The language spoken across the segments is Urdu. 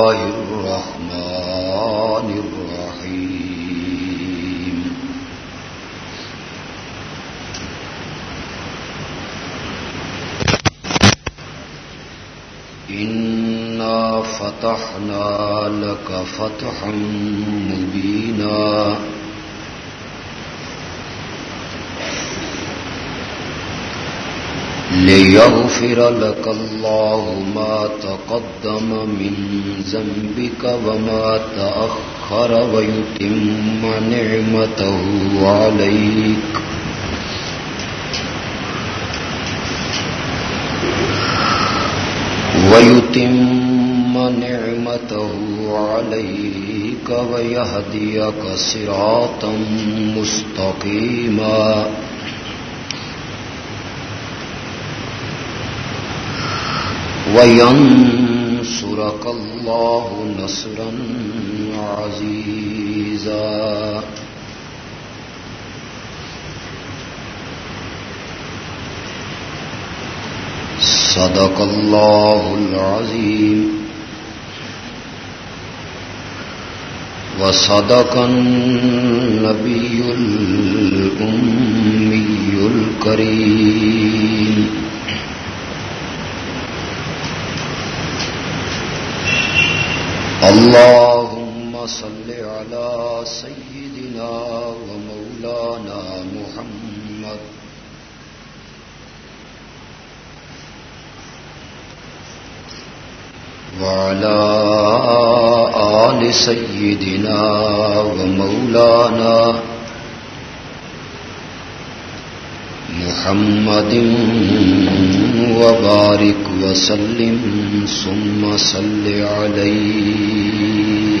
الله الرحمن الرحيم إنا فتحنا لك فتحا مبينا ليغفر لك الله ما تقدم من ذنبك وما تأخر ويتم نعمته عليك. ويتم نعمته عليك ويهديك صراطا مستقيما. وينصرك الله نصرا عزيزا صدق الله العظيم وصدق النبي الأمي الكريم اللهم صل على سيدنا ومولانا محمد. وعلى آل سيدنا ومولانا محمد محمد وبارك وسلم ثم صل عليه.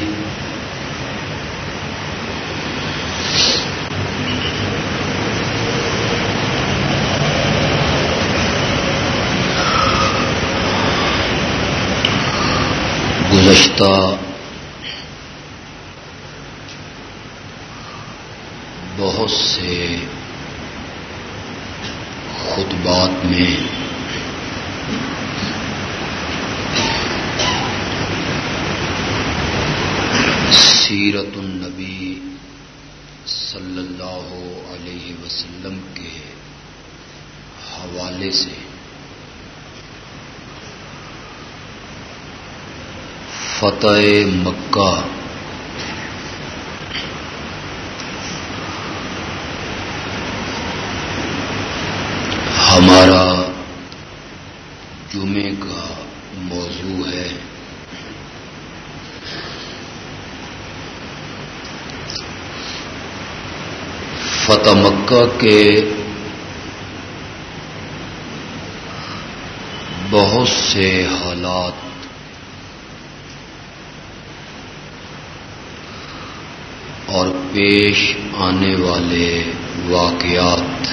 گزشتہ بہت سے خطبات میں سیرت النبی صلی اللہ علیہ وسلم کے حوالے سے فتح مکہ۔ ہمارا جمعے کا موضوع ہے۔ فتح مکہ کے بہت سے حالات اور پیش آنے والے واقعات۔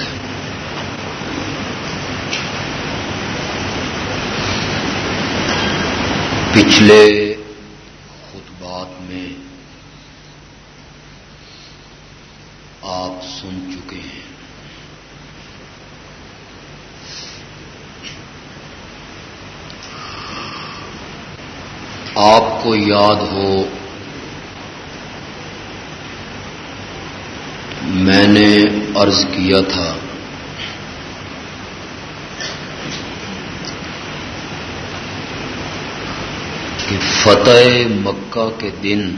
پچھلے خطبات میں آپ سن چکے ہیں۔ آپ کو یاد ہو میں نے عرض کیا تھا۔ کہ فتح مکہ کے دن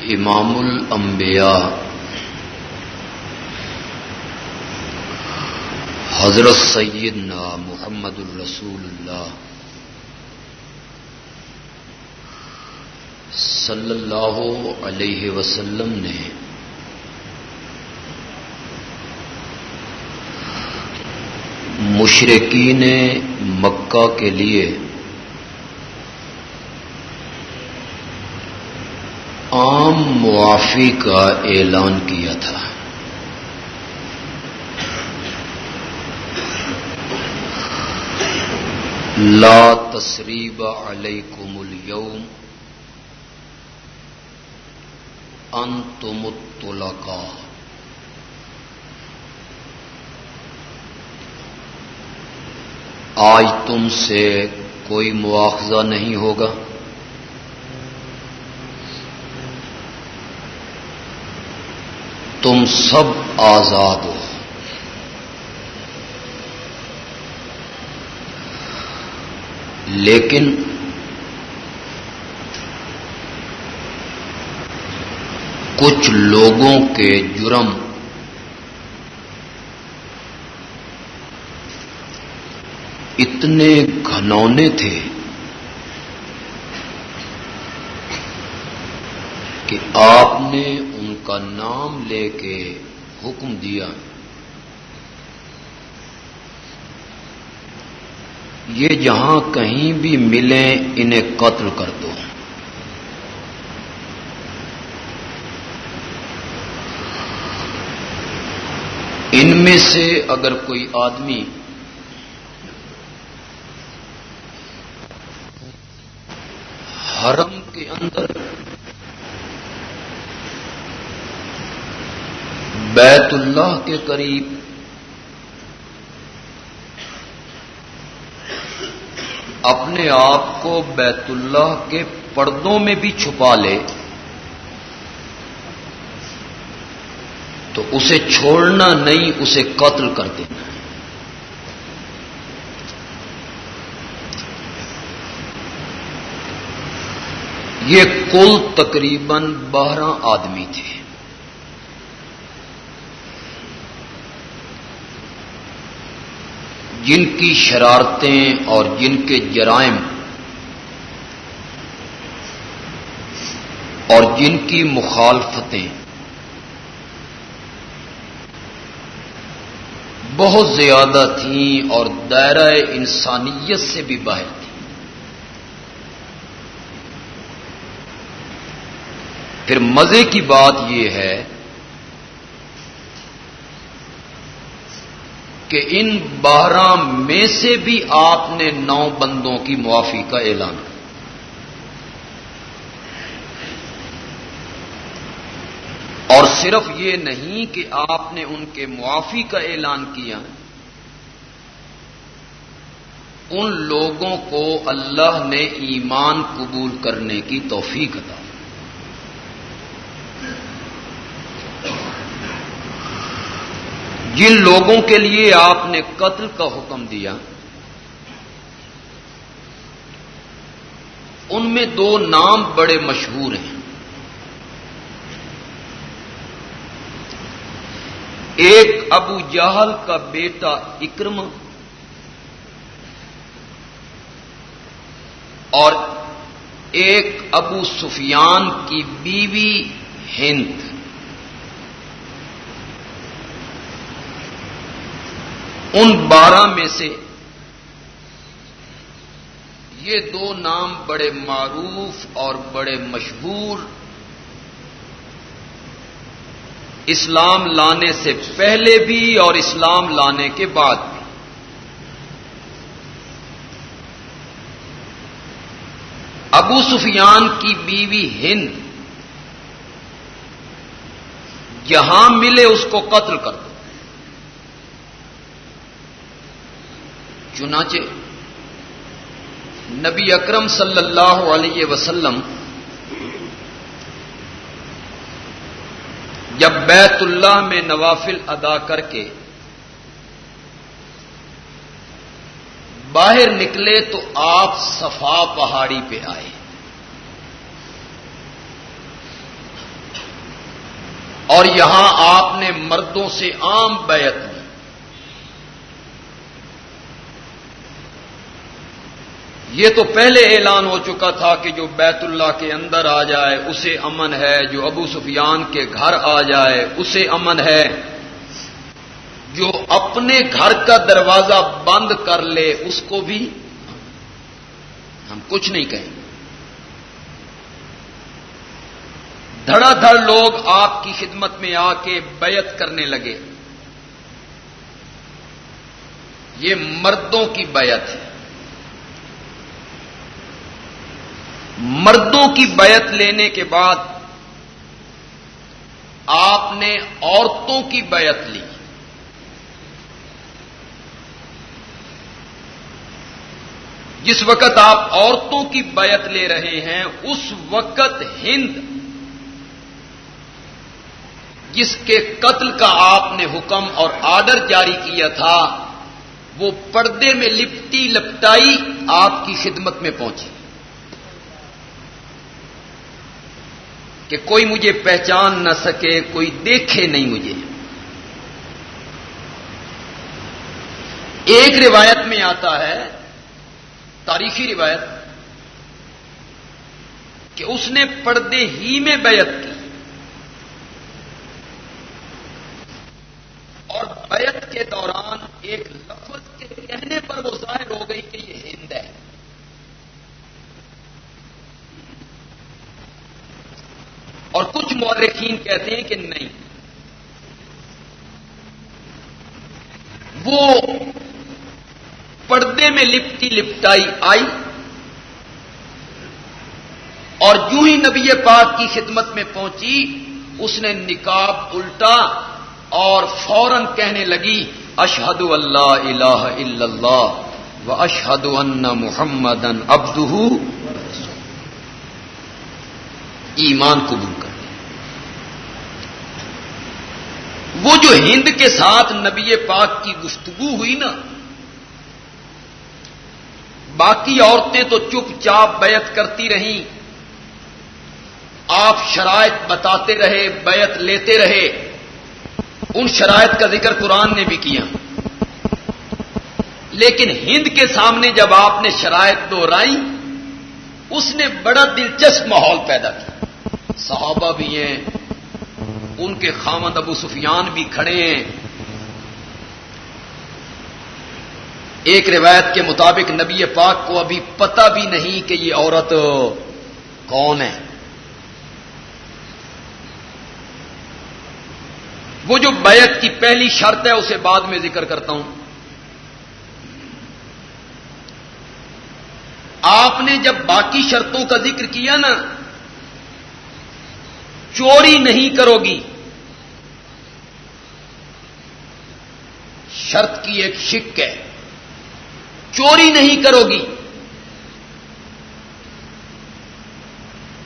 امام الانبیاء حضرت سیدنا محمد الرسول اللہ صلی اللہ علیہ وسلم نے مشرقین مکہ کے لیے عام معافی کا اعلان کیا تھا۔ لا تصریب علیکم اليوم انتم الطلقاء. آج تم سے کوئی مواخذہ نہیں ہوگا؟ تم سب آزاد ہو۔ لیکن کچھ لوگوں کے جرم۔ اتنے گھنونے تھے کہ آپ نے ان کا نام لے کے حکم دیا۔ یہ جہاں کہیں بھی ملیں، انہیں قتل کر دو۔ ان میں سے اگر کوئی آدمی حرم کے اندر بیت اللہ کے قریب اپنے آپ کو بیت اللہ کے پردوں میں بھی چھپا لے تو اسے چھوڑنا نہیں، اسے قتل کر دینا۔ یہ کل تقریباً بارہ آدمی تھے۔ جن کی شرارتیں اور جن کے جرائم اور جن کی مخالفتیں بہت زیادہ تھیں اور دائرہ انسانیت سے بھی باہر تھیں پھر مزے کی بات یہ ہے کہ ان بارہ میں سے بھی آپ نے نو بندوں کی معافی کا اعلان کیا۔ اور صرف یہ نہیں کہ آپ نے ان کے معافی کا اعلان کیا، ان لوگوں کو اللہ نے ایمان قبول کرنے کی توفیق عطا جن لوگوں کے لیے آپ نے قتل کا حکم دیا، ان میں دو نام بڑے مشہور ہیں۔ ایک ابو جہل کا بیٹا اکرم اور ایک ابو سفیان کی بیوی ہند۔ ان بارہ میں سے یہ دو نام بڑے معروف اور بڑے مشہور اسلام لانے سے پہلے بھی اور اسلام لانے کے بعد بھی۔ ابو سفیان کی بیوی ہند جہاں ملے اس کو قتل کر دو۔ چنانچہ نبی اکرم صلی اللہ علیہ وسلم جب بیت اللہ میں نوافل ادا کر کے باہر نکلے تو آپ صفا پہاڑی پہ آئے۔ اور یہاں آپ نے مردوں سے عام بیعت لی یہ تو پہلے اعلان ہو چکا تھا کہ جو بیت اللہ کے اندر آ جائے، اسے امن ہے، جو ابو سفیان کے گھر آ جائے، اسے امن ہے۔ جو اپنے گھر کا دروازہ بند کر لے، اس کو بھی ہم کچھ نہیں کہیں۔ دھڑا دھڑ لوگ آپ کی خدمت میں آ کے بیعت کرنے لگے۔ یہ مردوں کی بیعت ہے۔ مردوں کی بیعت لینے کے بعد آپ نے عورتوں کی بیعت لی۔ جس وقت آپ عورتوں کی بیعت لے رہے ہیں، اس وقت ہند، جس کے قتل کا آپ نے حکم اور آرڈر جاری کیا تھا، وہ پردے میں لپٹی لپٹائی آپ کی خدمت میں پہنچی۔ کہ کوئی مجھے پہچان نہ سکے، کوئی دیکھے نہیں مجھے۔ ایک روایت میں آتا ہے، تاریخی روایت، کہ اس نے پردے ہی میں بیعت کی۔ اور بیعت کے دوران ایک لفظ کے کہنے پر وہ ظاہر ہو گئی کہ یہ ہند ہے۔ اور کچھ مورخین کہتے ہیں کہ نہیں۔ وہ پردے میں لپٹی لپٹائی آئی اور جو ہی نبی پاک کی خدمت میں پہنچی، اس نے نکاب الٹا اور فوراً کہنے لگی اشہد اللہ الہ الا اللہ و اشہد ان محمد ابدہ ایمان قبول کر وہ جو ہند کے ساتھ نبی پاک کی گفتگو ہوئی نا، باقی عورتیں تو چپ چاپ بیعت کرتی رہیں، آپ شرائط بتاتے رہے، بیعت لیتے رہے، ان شرائط کا ذکر قرآن نے بھی کیا۔ لیکن ہند کے سامنے جب آپ نے شرائط دہرائی اس نے بڑا دلچسپ ماحول پیدا کیا۔ صحابہ بھی ہیں ان کے خامد ابو سفیان بھی کھڑے ہیں۔ ایک روایت کے مطابق نبی پاک کو ابھی پتہ بھی نہیں کہ یہ عورت کون ہے۔ وہ جو بیعت کی پہلی شرط ہے اسے بعد میں ذکر کرتا ہوں۔ آپ نے جب باقی شرطوں کا ذکر کیا نا چوری نہیں کرو گی شرط کی ایک شک ہے۔ چوری نہیں کرو گی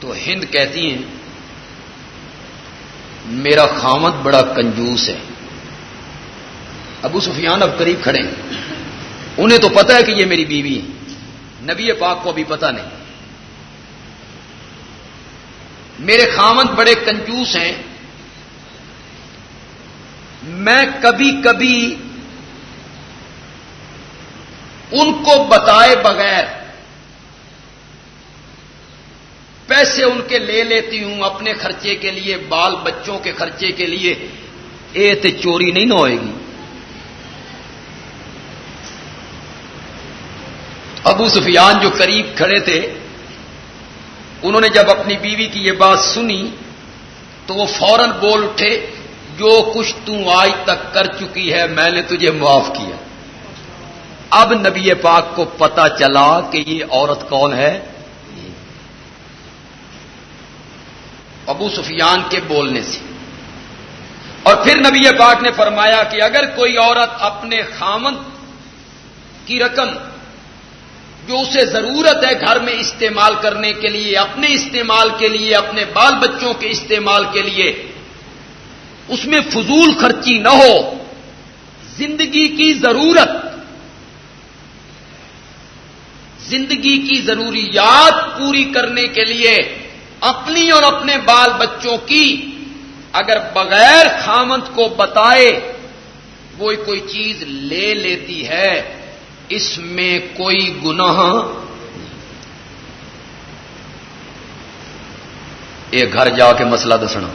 تو ہند کہتی ہیں، میرا خامت بڑا کنجوس ہے۔ ابو سفیان اب قریب کھڑے ہیں۔ انہیں تو پتا ہے کہ یہ میری بیوی ہے نبی پاک کو ابھی پتا نہیں۔ میرے خامد بڑے کنجوس ہیں۔ میں کبھی کبھی ان کو بتائے بغیر پیسے ان کے لے لیتی ہوں اپنے خرچے کے لیے، بال بچوں کے خرچے کے لیے۔ اے تو چوری نہیں نہ ہوئے گی۔ ابو سفیان جو قریب کھڑے تھے انہوں نے جب اپنی بیوی کی یہ بات سنی تو وہ فوراً بول اٹھے، جو کچھ تم آج تک کر چکی ہے، میں نے تجھے معاف کیا۔ اب نبی پاک کو پتا چلا کہ یہ عورت کون ہے۔ ابو سفیان کے بولنے سے۔ اور پھر نبی پاک نے فرمایا کہ اگر کوئی عورت اپنے خامن کی رقم جو اسے ضرورت ہے گھر میں استعمال کرنے کے لیے، اپنے استعمال کے لیے، اپنے بال بچوں کے استعمال کے لیے۔ اس میں فضول خرچی نہ ہو۔ زندگی کی ضرورت۔ زندگی کی ضروریات پوری کرنے کے لیے اپنی اور اپنے بال بچوں کی اگر بغیر خامت کو بتائے، وہ کوئی چیز لے لیتی ہے۔ اس میں کوئی گناہ یہ گھر جا کے مسئلہ دسنا۔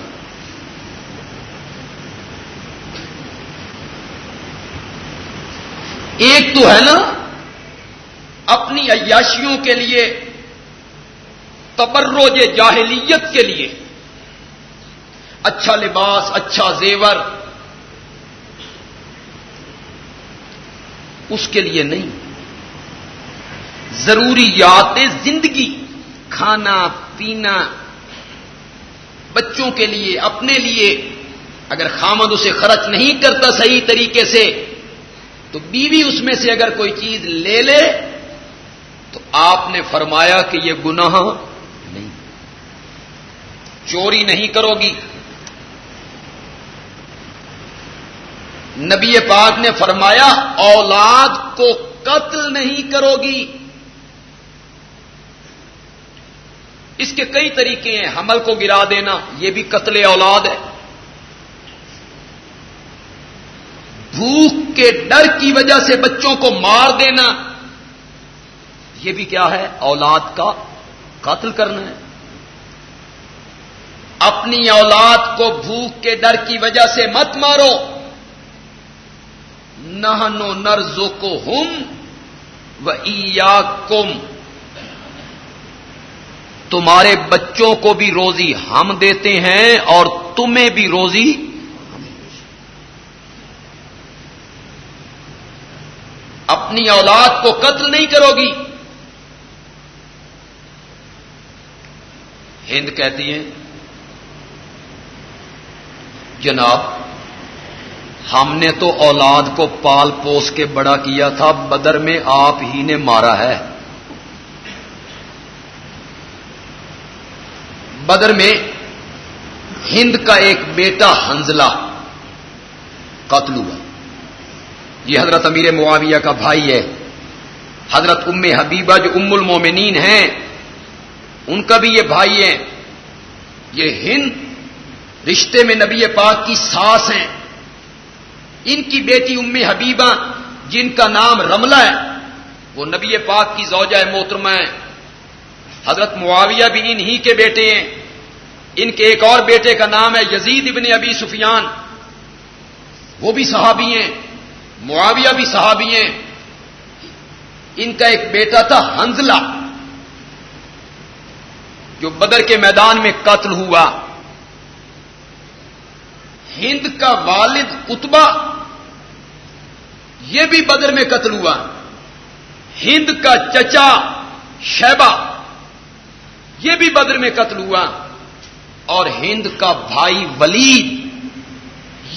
ایک تو ہے نا، اپنی عیاشیوں کے لیے تبروج جاہلیت کے لیے۔ اچھا لباس اچھا زیور اس کے لیے نہیں۔ ضروریات زندگی، کھانا، پینا، بچوں کے لیے، اپنے لیے۔ اگر خامد اسے خرچ نہیں کرتا صحیح طریقے سے، تو بیوی اس میں سے اگر کوئی چیز لے لے، تو آپ نے فرمایا کہ یہ گناہ نہیں۔ چوری نہیں کرو گی۔ نبی پاک نے فرمایا، اولاد کو قتل نہیں کرو گی اس کے کئی طریقے ہیں، حمل کو گرا دینا، یہ بھی قتل اولاد ہے۔ بھوک کے ڈر کی وجہ سے بچوں کو مار دینا، یہ بھی کیا ہے، اولاد کا قتل کرنا ہے۔ اپنی اولاد کو بھوک کے ڈر کی وجہ سے مت مارو۔ نہنو نرزو کو ہم و کم تمہارے بچوں کو بھی روزی ہم دیتے ہیں اور تمہیں بھی روزی اپنی اولاد کو قتل نہیں کرو گی۔ ہند کہتی ہیں، جناب ہم نے تو اولاد کو پال پوس کے بڑا کیا تھا، بدر میں آپ ہی نے مارا ہے۔ بدر میں ہند کا ایک بیٹا ہنزلہ قتل ہوا۔ یہ حضرت امیر معاویہ کا بھائی ہے۔ حضرت ام حبیبہ جو ام المومنین ہیں، ان کا بھی یہ بھائی ہے۔ یہ ہند رشتے میں نبی پاک کی ساس ہیں۔ ان کی بیٹی ام حبیبہ جن کا نام رملہ ہے، وہ نبی پاک کی زوجہ محترمہ ہے حضرت معاویہ بھی انہی کے بیٹے ہیں۔ ان کے ایک اور بیٹے کا نام ہے یزید ابن ابی سفیان۔ وہ بھی صحابی ہیں، معاویہ بھی صحابی ہیں۔ ان کا ایک بیٹا تھا ہنزلہ جو بدر کے میدان میں قتل ہوا۔ ہند کا والد اتبا یہ بھی بدر میں قتل ہوا۔ ہند کا چچا شیبہ، یہ بھی بدر میں قتل ہوا۔ اور ہند کا بھائی ولید،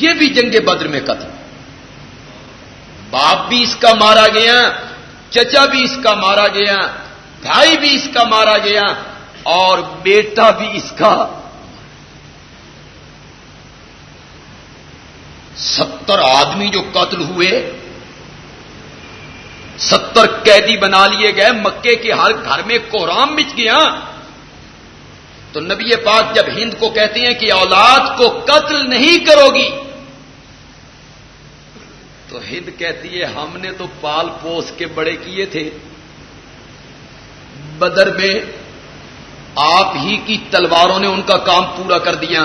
یہ بھی جنگ بدر میں قتل۔ باپ بھی اس کا مارا گیا، چچا بھی اس کا مارا گیا، بھائی بھی اس کا مارا گیا، اور بیٹا بھی اس کا۔ ستر آدمی جو قتل ہوئے ستر قیدی بنا لیے گئے، مکے کے ہر گھر میں کوہرام مچ گیا۔ تو نبی پاک جب ہند کو کہتے ہیں کہ اولاد کو قتل نہیں کرو گی، تو ہند کہتی ہے، ہم نے تو پال پوس کے بڑے کیے تھے۔ بدر میں آپ ہی کی تلواروں نے ان کا کام پورا کر دیا۔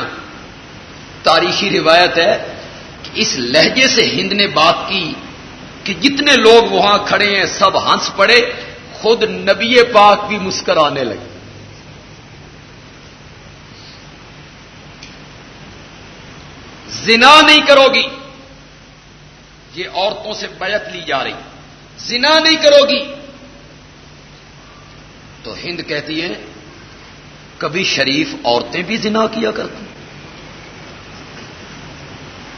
تاریخی روایت ہے کہ اس لہجے سے ہند نے بات کی۔ کہ جتنے لوگ وہاں کھڑے ہیں، سب ہنس پڑے، خود نبی پاک بھی مسکرانے لگے۔ زنا نہیں کرو گی، یہ عورتوں سے بیعت لی جا رہی۔ زنا نہیں کرو گی۔ تو ہند کہتی ہے، کبھی شریف عورتیں بھی زنا کیا کرتی۔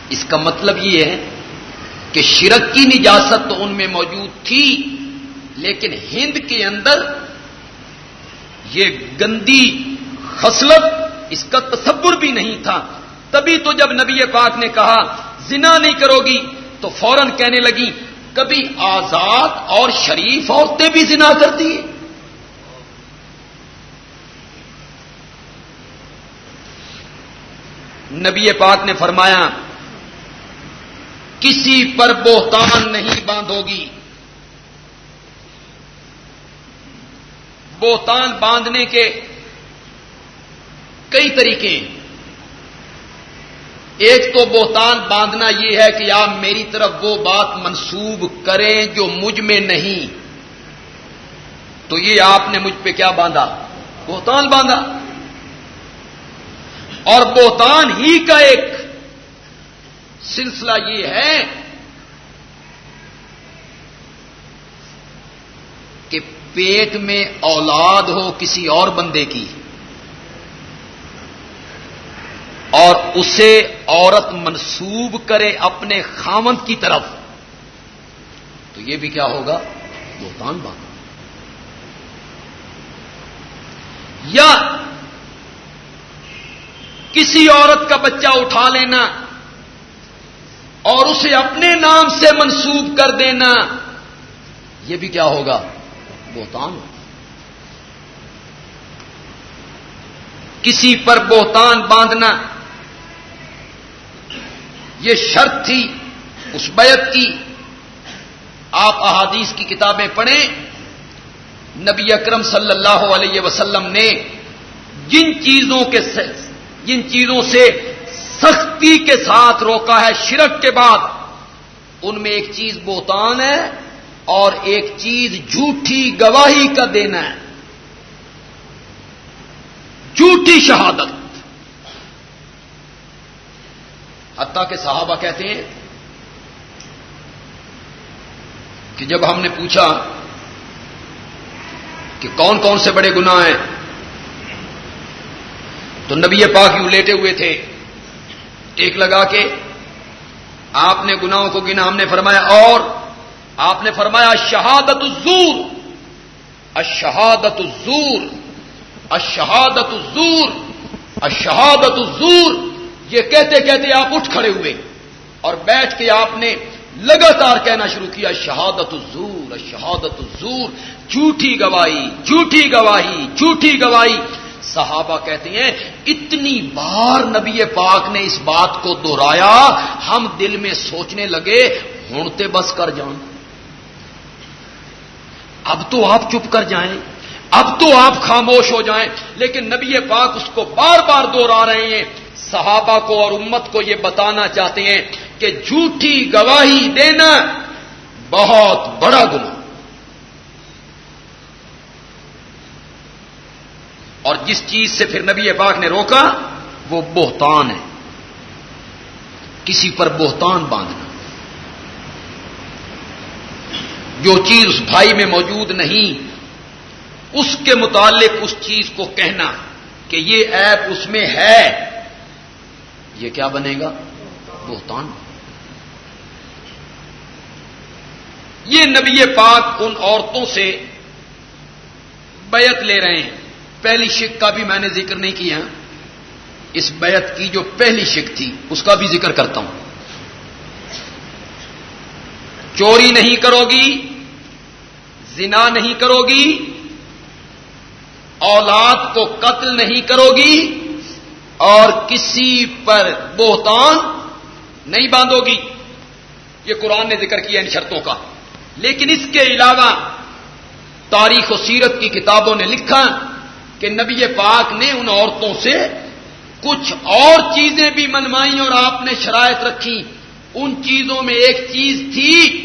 اس کا مطلب یہ ہے کہ شرک کی نجاست تو ان میں موجود تھی، لیکن ہند کے اندر یہ گندی خصلت، اس کا تصور بھی نہیں تھا۔ تبھی تو جب نبی پاک نے کہا، زنا نہیں کرو گی، تو فوراً کہنے لگی، کبھی آزاد اور شریف عورتیں بھی زنا کرتی ہیں نبی پاک نے فرمایا کسی پر بہتان نہیں باندھو گی بہتان باندھنے کے کئی طریقے ہیں۔ ایک تو بہتان باندھنا یہ ہے کہ آپ میری طرف وہ بات منسوب کریں جو مجھ میں نہیں۔ تو یہ آپ نے مجھ پہ کیا باندھا؟ بہتان باندھا۔ اور بہتان ہی کا ایک سلسلہ یہ ہے کہ پیٹ میں اولاد ہو کسی اور بندے کی اور اسے عورت منسوب کرے اپنے خامند کی طرف، تو یہ بھی کیا ہوگا؟ بہتان باندھا یا کسی عورت کا بچہ اٹھا لینا اور اسے اپنے نام سے منسوب کر دینا۔ یہ بھی کیا ہوگا؟ بہتان کسی پر بہتان باندھنا۔ یہ شرط تھی، اس بیت کی۔ آپ احادیث کی کتابیں پڑھیں۔ نبی اکرم صلی اللہ علیہ وسلم نے جن چیزوں کے جن چیزوں سے سختی کے ساتھ روکا ہے شرک کے بعد۔ ان میں ایک چیز بوتان ہے اور ایک چیز جھوٹی گواہی کا دینا ہے۔ جھوٹی شہادت۔ حتیٰ کہ صحابہ کہتے ہیں کہ جب ہم نے پوچھا کہ کون کون سے بڑے گناہ ہیں، تو نبی پاک یوں لیٹے ہوئے تھے۔ ایک لگا کے آپ نے گناہوں کو گنا ہم نے فرمایا، اور آپ نے فرمایا شہادت الزور اشہادت الزور اشہادت الزور اشہادت الزور۔ یہ کہتے کہتے آپ اٹھ کھڑے ہوئے اور بیٹھ کے آپ نے لگاتار کہنا شروع کیا شہادت الزور شہادت الزور۔ جھوٹی گواہی جھوٹی گواہی جھوٹی گواہی۔ صحابہ کہتے ہیں، اتنی بار نبی پاک نے اس بات کو دوہرایا ہم دل میں سوچنے لگے ہونتے بس کر جائیں اب تو آپ چپ کر جائیں، اب تو آپ خاموش ہو جائیں، لیکن نبی پاک اس کو بار بار دوہرا رہے ہیں۔ صحابہ کو اور امت کو یہ بتانا چاہتے ہیں کہ جھوٹی گواہی دینا بہت بڑا گنا اور جس چیز سے پھر نبی پاک نے روکا، وہ بہتان ہے۔ کسی پر بہتان باندھنا۔ جو چیز اس بھائی میں موجود نہیں، اس کے متعلق اس چیز کو کہنا کہ یہ ایپ اس میں ہے، یہ کیا بنے گا؟ بہتان۔ یہ نبی پاک ان عورتوں سے بیعت لے رہے ہیں۔ پہلی شک کا بھی میں نے ذکر نہیں کیا۔ اس بیعت کی جو پہلی شک تھی، اس کا بھی ذکر کرتا ہوں۔ چوری نہیں کرو گی زنا نہیں کرو گی اولاد کو قتل نہیں کرو گی اور کسی پر بہتان نہیں باندھو گی یہ قرآن نے ذکر کیا ان شرطوں کا۔ لیکن اس کے علاوہ تاریخ و سیرت کی کتابوں نے لکھا کہ نبی پاک نے ان عورتوں سے کچھ اور چیزیں بھی منوائیں اور آپ نے شرائط رکھی۔ ان چیزوں میں ایک چیز تھی،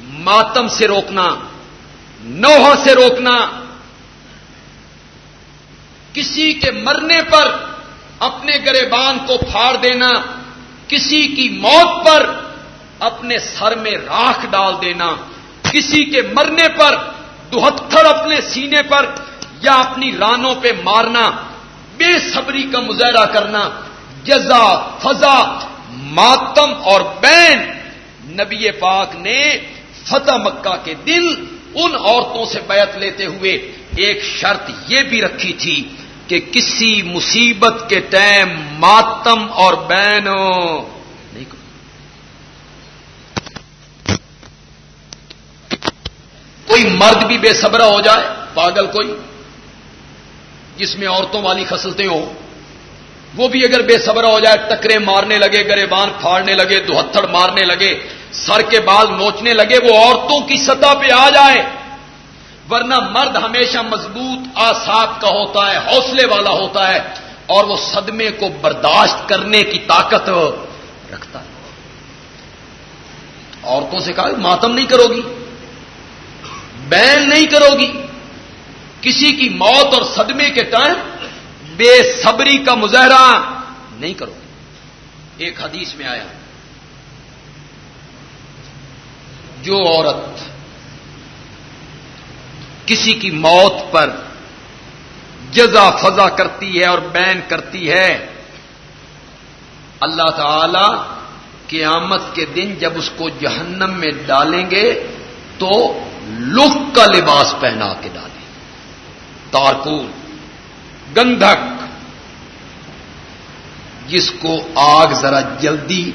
ماتم سے روکنا نوح سے روکنا۔ کسی کے مرنے پر اپنے گریبان کو پھاڑ دینا، کسی کی موت پر اپنے سر میں راکھ ڈال دینا، کسی کے مرنے پر دوہتر اپنے سینے پر یا اپنی رانوں پہ مارنا، بے صبری کا مظاہرہ کرنا، جزا، فضا، ماتم اور بین۔ نبی پاک نے فتح مکہ کے دن ان عورتوں سے بیعت لیتے ہوئے ایک شرط یہ بھی رکھی تھی کہ کسی مصیبت کے ٹائم ماتم اور بین۔ کوئی مرد بھی بے صبرہ ہو جائے، پاگل کوئی؟ جس میں عورتوں والی خصلتیں ہوں، وہ بھی اگر بے صبر ہو جائے، ٹکرے مارنے لگے، گریبان پھاڑنے لگے دوہتھڑ مارنے لگے، سر کے بال نوچنے لگے، وہ عورتوں کی سطح پہ آ جائے۔ ورنہ مرد ہمیشہ مضبوط، آساب کا ہوتا ہے، حوصلے والا ہوتا ہے، اور وہ صدمے کو برداشت کرنے کی طاقت رکھتا ہے۔ عورتوں سے کہا، ماتم نہیں کرو گی، بین نہیں کرو گی۔ کسی کی موت اور صدمے کے ٹائم بے صبری کا مظاہرہ نہیں کرو ایک حدیث میں آیا جو عورت کسی کی موت پر جزا فضا کرتی ہے اور بین کرتی ہے، اللہ تعالی قیامت کے دن جب اس کو جہنم میں ڈالیں گے تو لک کا لباس پہنا کے ڈالیں تارکون گندھک، جس کو آگ ذرا جلدی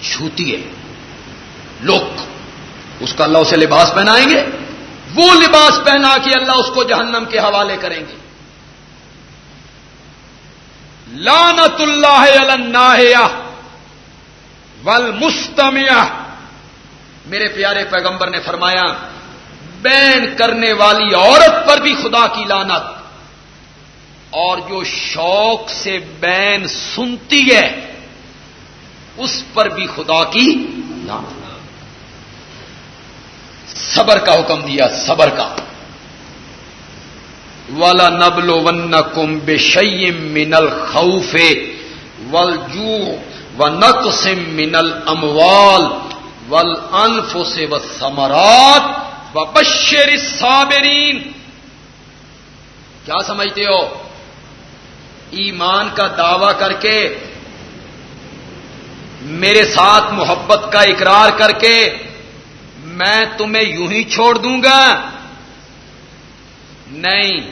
چھوتی ہے۔ لوک، اس کا اللہ اسے لباس پہنائیں گے۔ وہ لباس پہنا کے اللہ اس کو جہنم کے حوالے کریں گے۔ لانت اللہ الناحیہ ول میرے پیارے پیغمبر نے فرمایا بین کرنے والی عورت پر بھی خدا کی لانت اور جو شوق سے بین سنتی ہے، اس پر بھی خدا کی لانت صبر کا حکم دیا، صبر کا۔ والا نبل ون کم بے شیم منل خوفے ول جو و نقسم منل اموال ول انف سے و سمرات و بشر صابرین کیا سمجھتے ہو؟ ایمان کا دعوی کر کے، میرے ساتھ محبت کا اقرار کر کے میں تمہیں یوں ہی چھوڑ دوں گا۔ نہیں،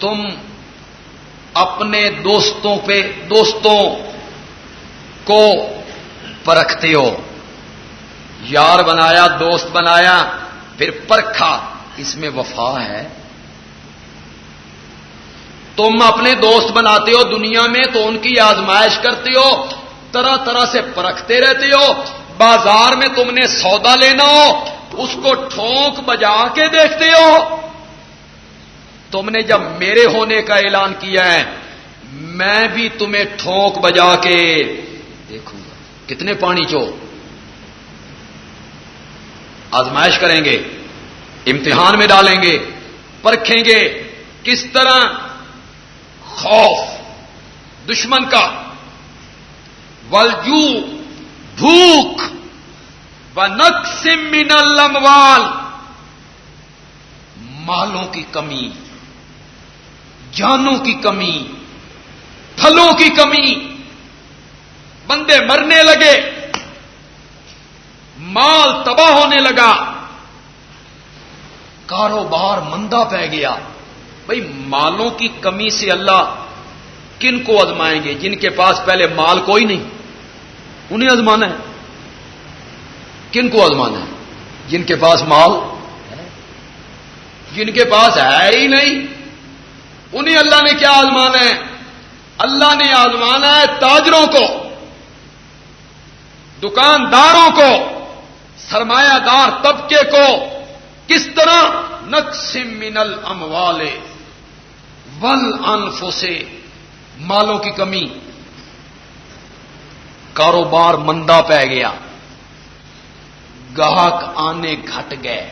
تم اپنے دوستوں پہ، دوستوں کو پرکھتے ہو۔ یار بنایا، دوست بنایا، پھر پرکھا، اس میں وفا ہے۔ تم اپنے دوست بناتے ہو دنیا میں، تو ان کی آزمائش کرتے ہو، طرح طرح سے پرکھتے رہتے ہو۔ بازار میں تم نے سودا لینا ہو، اس کو ٹھونک بجا کے دیکھتے ہو۔ تم نے جب میرے ہونے کا اعلان کیا ہے، میں بھی تمہیں ٹھونک بجا کے دیکھوں گا۔ کتنے پانی چو۔ آزمائش کریں گے، امتحان میں ڈالیں گے، پرکھیں گے، کس طرح خوف، دشمن کا ولجو بھوک و نقسم من الموال مالوں کی کمی، جانوں کی کمی، پھلوں کی کمی، بندے مرنے لگے۔ مال تباہ ہونے لگا۔ کاروبار مندہ پہ گیا۔ بھائی مالوں کی کمی سے اللہ کن کو ازمائیں گے؟ جن کے پاس پہلے مال کوئی نہیں۔ انہیں ازمانا ہے۔ کن کو ازمانا ہے؟ جن کے پاس مال جن کے پاس ہے ہی نہیں۔ انہیں اللہ نے کیا آزمانا ہے؟ اللہ نے آزمانا ہے تاجروں کو، دکانداروں کو۔ سرمایہ دار طبقے کو کس طرح؟ نقسم من الاموال ول انفوں سے مالوں کی کمی۔ کاروبار مندہ پہ گیا۔ گاہک آنے گھٹ گئے۔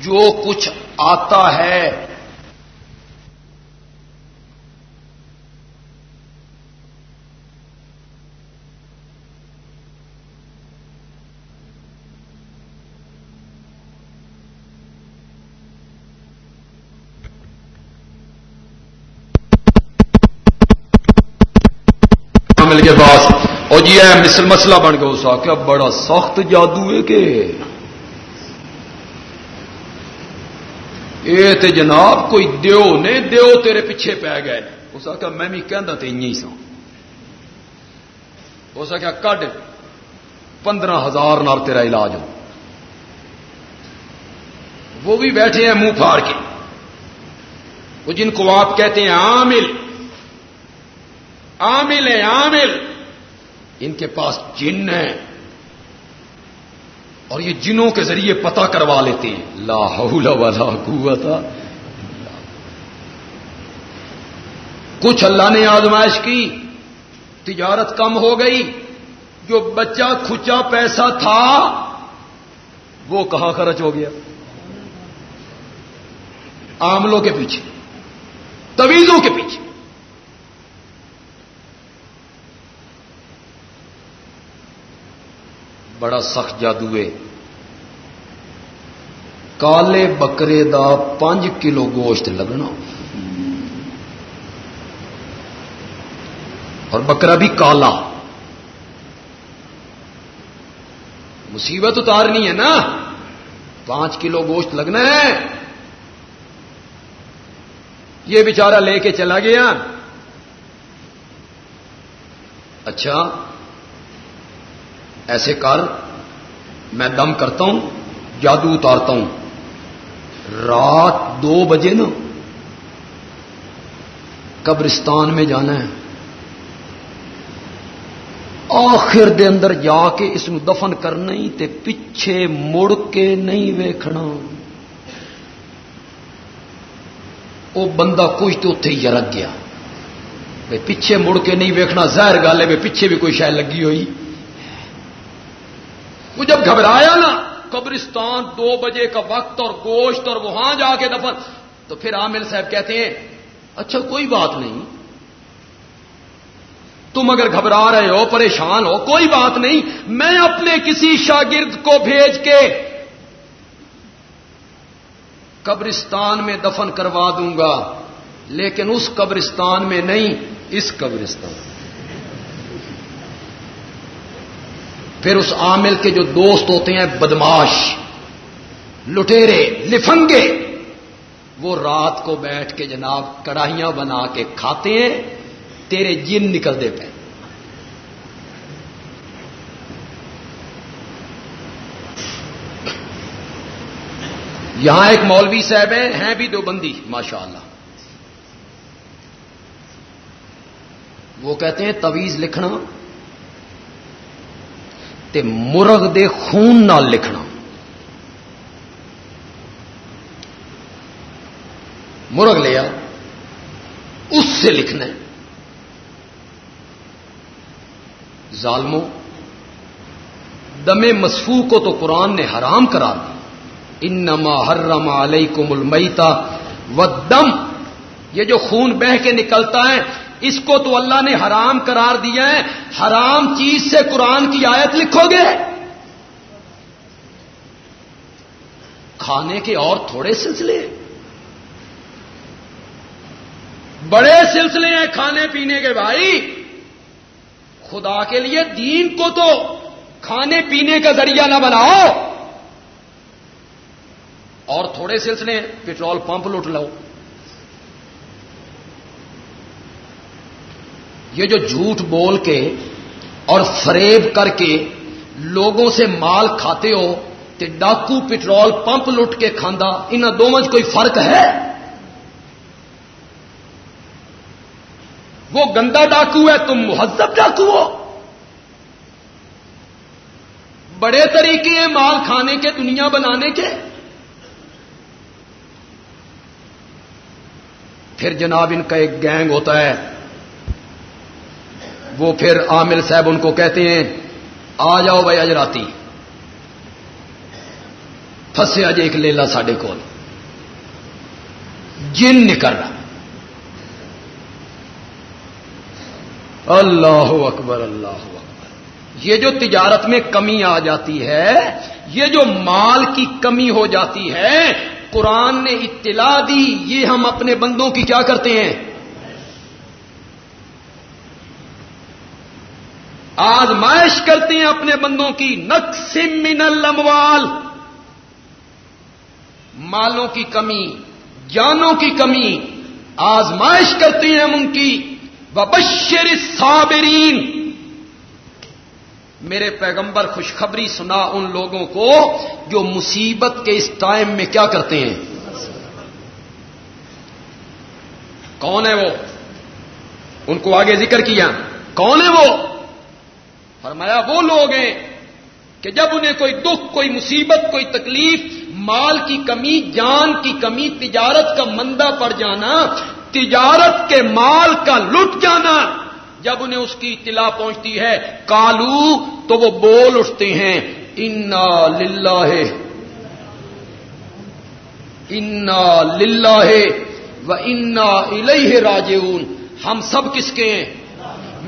جو کچھ آتا ہے کے پاس۔ اور جی ہے مسل مسئلہ بن گیا، اس آخیا بڑا سخت جادو ہے کہ۔ یہ تے جناب، کوئی دیو نے، دیو تیرے پیچھے پی گئے۔ اس آخیا میں بھی کہہ تو سا اس آخیا کڈ پندرہ ہزار نال تیرا علاج ہو۔ وہ بھی بیٹھے ہیں منہ پھاڑ کے۔ وہ جن کو آپ کہتے ہیں عامل عامل ہیں عامل۔ ان کے پاس جن ہیں۔ اور یہ جنوں کے ذریعے پتا کروا لیتے ہیں۔ لا حول ولا قوت کچھ اللہ نے آزمائش کی، تجارت کم ہو گئی، جو بچہ کھچا پیسہ تھا، وہ کہاں خرچ ہو گیا؟ آملوں کے پیچھے، تویزوں کے پیچھے بڑا سخت جادو ہے۔ کالے بکرے دا پانچ کلو گوشت لگنا اور بکرا بھی کالا۔ مصیبت اتارنی ہے نا۔ پانچ کلو گوشت لگنا ہے۔ یہ بیچارہ لے کے چلا گیا۔ اچھا۔ ایسے کر، میں دم کرتا ہوں، جادو اتارتا ہوں۔ رات دو بجے نا، قبرستان میں جانا ہے۔ آخر دے اندر جا کے اس کو دفن کرنا ہی تے پیچھے مڑ کے نہیں ویکھنا۔ وہ بندہ کچھ تو اتے ہی رکھ گیا۔ بھائی پیچھے مڑ کے نہیں ویکھنا زہر گل ہے پیچھے بھی کوئی شاید لگی ہوئی۔ وہ جب گھبرایا نا، قبرستان دو بجے کا وقت اور گوشت اور وہاں جا کے دفن، تو پھر عامر صاحب کہتے ہیں اچھا کوئی بات نہیں۔ تم اگر گھبرا رہے ہو، پریشان ہو، کوئی بات نہیں۔ میں اپنے کسی شاگرد کو بھیج کے قبرستان میں دفن کروا دوں گا، لیکن اس قبرستان میں نہیں، اس قبرستان پھر اس عامل کے جو دوست ہوتے ہیں بدماش، لٹیرے، لفنگے، وہ رات کو بیٹھ کے جناب کڑاہیاں بنا کے کھاتے ہیں، تیرے جن نکلتے پہ یہاں ایک مولوی صاحب ہیں ہیں بھی دو بندی ماشاء اللہ وہ کہتے ہیں تویز لکھنا۔ تے مرغ دے خون نال لکھنا۔ مرغ لیا اس سے لکھنا ہے۔ ظالموں دم مسفو کو تو قرآن نے حرام کرا دی انما حرم علیکم المیتا والدم۔ یہ جو خون بہ کے نکلتا ہے اس کو تو اللہ نے حرام قرار دیا ہے۔ حرام چیز سے قرآن کی آیت لکھو گے۔ کھانے کے اور تھوڑے سلسلے۔ بڑے سلسلے ہیں کھانے پینے کے بھائی۔ خدا کے لیے دین کو تو کھانے پینے کا ذریعہ نہ بناؤ۔ اور تھوڑے سلسلے پٹرول پمپ لوٹ لو۔ یہ جو جھوٹ بول کے اور فریب کر کے لوگوں سے مال کھاتے ہو کہ ڈاکو پٹرول پمپ لٹ کے کھانا ان دونوں کوئی فرق ہے؟ وہ گندا ڈاکو ہے، تم مہذب ڈاکو ہو۔ بڑے طریقے ہیں مال کھانے کے، دنیا بنانے کے۔ پھر جناب ان کا ایک گینگ ہوتا ہے وہ پھر عامل صاحب ان کو کہتے ہیں، آ جاؤ بھائی اج راتی پھسے اج ایک لیلا سڈے کو جن نکل رہا اللہ اکبر اللہ اکبر۔ یہ جو تجارت میں کمی آ جاتی ہے، یہ جو مال کی کمی ہو جاتی ہے، قرآن نے اطلاع دی، یہ ہم اپنے بندوں کی کیا کرتے ہیں؟ آزمائش کرتے ہیں اپنے بندوں کی نقصم من الاموال۔ مالوں کی کمی، جانوں کی کمی۔ آزمائش کرتے ہیں ہم ان کی۔ وبشر صابرین میرے پیغمبر خوشخبری سنا ان لوگوں کو جو مصیبت کے اس ٹائم میں کیا کرتے ہیں۔ کون ہے وہ؟ ان کو آگے ذکر کیا۔ کون ہے وہ؟ فرمایا، وہ لوگ ہیں کہ جب انہیں کوئی دکھ، کوئی مصیبت، کوئی تکلیف، مال کی کمی، جان کی کمی، تجارت کا مندہ پڑ جانا، تجارت کے مال کا لٹ جانا، جب انہیں اس کی اطلاع پہنچتی ہے کالو تو وہ بول اٹھتے ہیں، انا للہ ہے انا للہ ہے وہ انا الہ راجعون ہم سب کس کے ہیں؟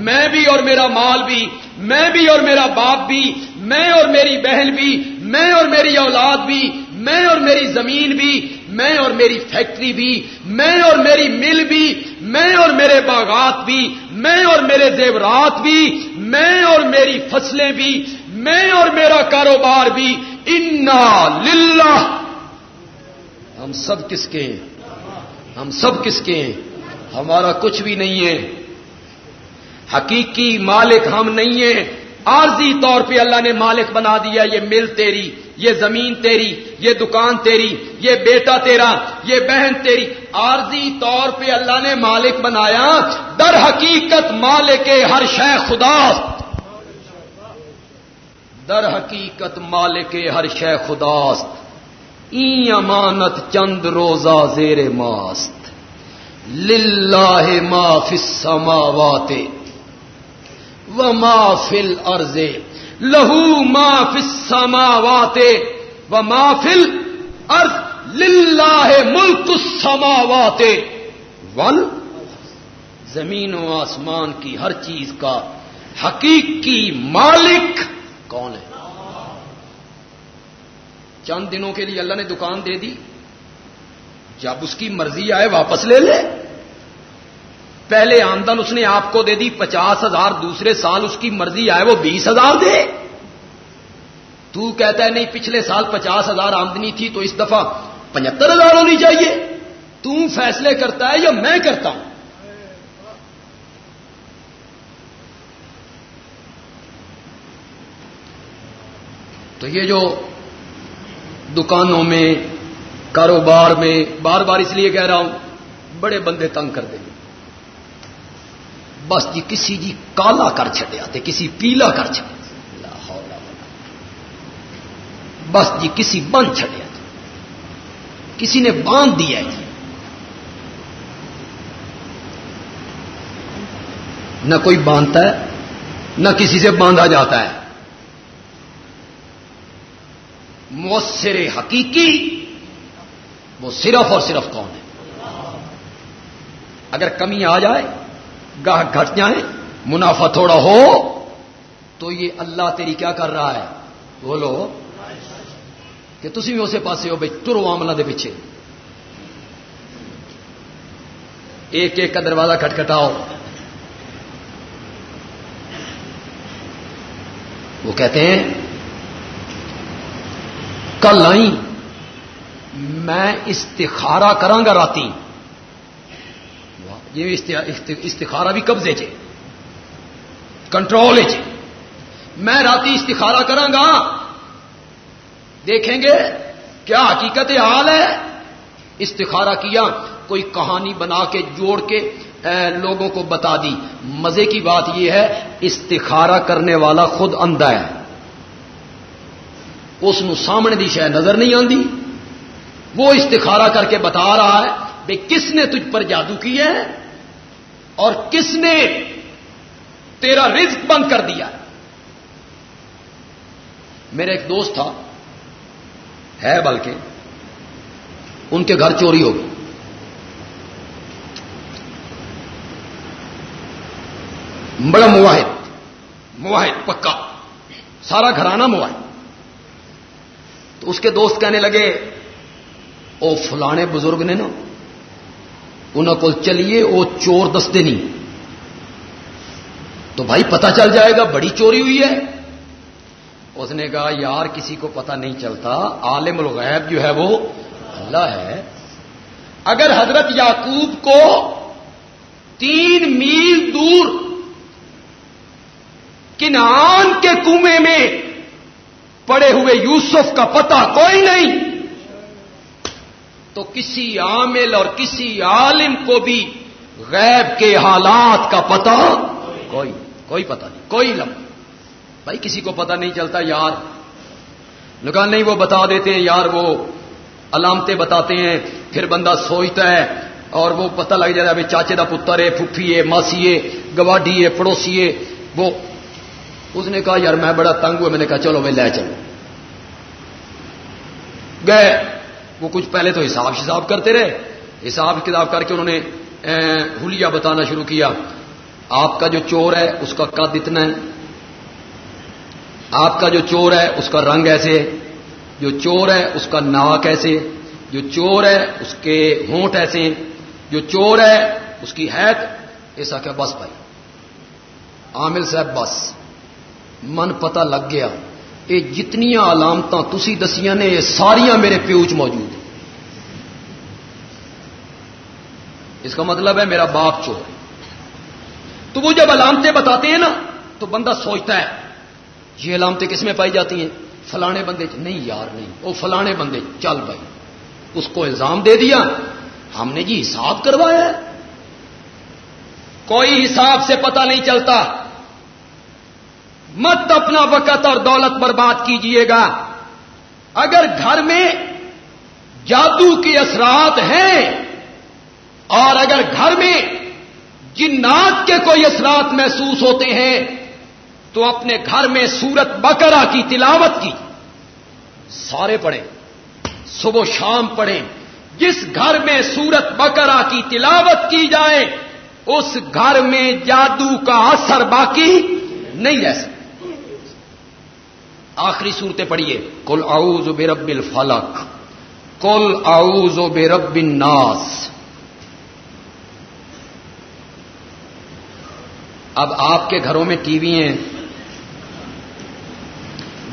میں بھی اور میرا مال بھی میں بھی اور میرا باپ بھی، میں اور میری بہن بھی، میں اور میری اولاد بھی، میں اور میری زمین بھی، میں اور میری فیکٹری بھی، میں اور میری مل بھی، میں اور میرے باغات بھی، میں اور میرے زیورات بھی، میں اور میری فصلیں بھی، میں اور میرا کاروبار بھی۔ انا للہ ہم سب کس کے ہم سب کس کے ہیں؟ ہمارا کچھ بھی نہیں ہے۔ حقیقی مالک ہم نہیں ہیں۔ عارضی طور پہ اللہ نے مالک بنا دیا، یہ مل تیری، یہ زمین تیری، یہ دکان تیری، یہ بیٹا تیرا، یہ بہن تیری۔ عارضی طور پہ اللہ نے مالک بنایا۔ در حقیقت مالک ہر شے خدا۔ در حقیقت مالک ہر شے خداست این امانت چند روزہ زیر ماست۔ للہ ما فی السماوات۔ و ما فی لہو ما فی السماوات و ما فی الارض، للہ ملک السماوات ول، زمین و آسمان کی ہر چیز کا حقیقی مالک کون ہے؟ چند دنوں کے لیے اللہ نے دکان دے دی، جب اس کی مرضی آئے واپس لے لے۔ پہلے آمدن اس نے آپ کو دے دی، پچاس ہزار، دوسرے سال اس کی مرضی آئے، وہ بیس ہزار دے۔ تو کہتا ہے، نہیں، پچھلے سال پچاس ہزار آمدنی تھی تو اس دفعہ پچہتر ہزار ہونی چاہیے۔ تو فیصلے کرتا ہے یا میں کرتا ہوں؟ تو یہ جو دکانوں میں، کاروبار میں، بار بار اس لیے کہہ رہا ہوں، بڑے بندے تنگ کر دیں گے۔ بس جی کسی جی کالا کر چڑیا کسی پیلا کر چڑیا بس جی کسی بند چڑیا جی۔ کسی نے باندھ دیا جی۔ نہ کوئی باندھتا ہے، نہ کسی سے باندھا جاتا ہے۔ مؤثر حقیقی وہ صرف اور صرف کون ہے؟ اگر کمی آ جائے گاہ گھٹ جائے منافع تھوڑا ہو، تو یہ اللہ تیری کیا کر رہا ہے؟ بولو، کہ تھی بھی اسے پاسے ہو بھائی ترو عملہ دے پیچھے۔ ایک ایک کا دروازہ کھٹکھٹاؤ وہ کہتے ہیں، کل آئی میں استخارا کرانگا راتی یہ استخارا بھی قبضے چ کنٹرول چ میں راتی استخارا کرانگا دیکھیں گے کیا حقیقت حال ہے۔ استخارا کیا۔ کوئی کہانی بنا کے، جوڑ کے لوگوں کو بتا دی۔ مزے کی بات یہ ہے استخارا کرنے والا خود اندھا ہے۔ اس سامنے دی شہ نظر نہیں آتی وہ استخارا کر کے بتا رہا ہے بھائی کس نے تجھ پر جادو کی ہے؟ اور کس نے تیرا رزق بند کر دیا؟ میرا ایک دوست تھا، ہے بلکہ ان کے گھر چوری ہو گئی۔ بڑا مواحد مواحد، پکا، سارا گھرانہ مواحد۔ تو اس کے دوست کہنے لگے، او فلانے بزرگ نے نا انہوں کو چلیے وہ چور دستے نہیں۔ تو بھائی پتہ چل جائے گا، بڑی چوری ہوئی ہے۔ اس نے کہا، یار، کسی کو پتہ نہیں چلتا، عالم الغیب جو ہے وہ اللہ ہے۔ اگر حضرت یعقوب کو تین میل دور کنان کے کنویں میں پڑے ہوئے یوسف کا پتہ کوئی نہیں تو کسی عامل اور کسی عالم کو بھی غیب کے حالات کا پتہ کوئی کوئی پتہ نہیں، کوئی لمبا بھائی، کسی کو پتہ نہیں چلتا یار۔ نکال نہیں، وہ بتا دیتے ہیں یار، وہ علامتیں بتاتے ہیں۔ پھر بندہ سوچتا ہے اور وہ پتہ لگ جاتا ہے چاچے کا پتر ہے، پھوپھی ہے، ماسی ہے، گواڈی ہے، پڑوسی ہے۔ وہ، اس نے کہا، یار، میں بڑا تنگ ہوا، میں نے کہا، چلو میں لے چلو۔ گئے۔ وہ کچھ پہلے تو حساب شساب کرتے رہے۔ حساب کتاب کر کے انہوں نے ہولیا بتانا شروع کیا۔ آپ کا جو چور ہے، اس کا قد اتنا ہے۔ آپ کا جو چور ہے، اس کا رنگ ایسے جو چور ہے، اس کا ناک ایسے جو چور ہے، اس کے ہونٹ ایسے جو چور ہے، اس کی حید ایسا کیا؟ بس بھائی۔ عامل صاحب، بس۔ من پتہ لگ گیا۔ یہ جتنی علامت تھی دسیاں نے یہ ساریا میرے پیوچ موجود ہیں۔ اس کا مطلب ہے میرا باپ چور تو وہ جب علامتیں بتاتے ہیں نا، تو بندہ سوچتا ہے، یہ علامتیں کس میں پائی جاتی ہیں؟ فلانے بندے نہیں یار، نہیں۔ وہ فلانے بندے چل بھائی، اس کو الزام دے دیا۔ ہم نے جی حساب کروایا ہے۔ کوئی حساب سے پتہ نہیں چلتا۔ مت اپنا وقت اور دولت برباد کیجیے گا۔ اگر گھر میں جادو کے اثرات ہیں اور اگر گھر میں جنات کے کوئی اثرات محسوس ہوتے ہیں، تو اپنے گھر میں سورت بکرا کی تلاوت کی۔ سارے پڑھیں، صبح شام پڑھیں۔ جس گھر میں سورت بکرا کی تلاوت کی جائے، اس گھر میں جادو کا اثر باقی نہیں رہ سکتا۔ آخری صورتیں پڑھیے۔ کل آؤز بے الفلق۔ کل آؤز بے رب الناس۔ اب آپ کے گھروں میں ٹی وی ہیں،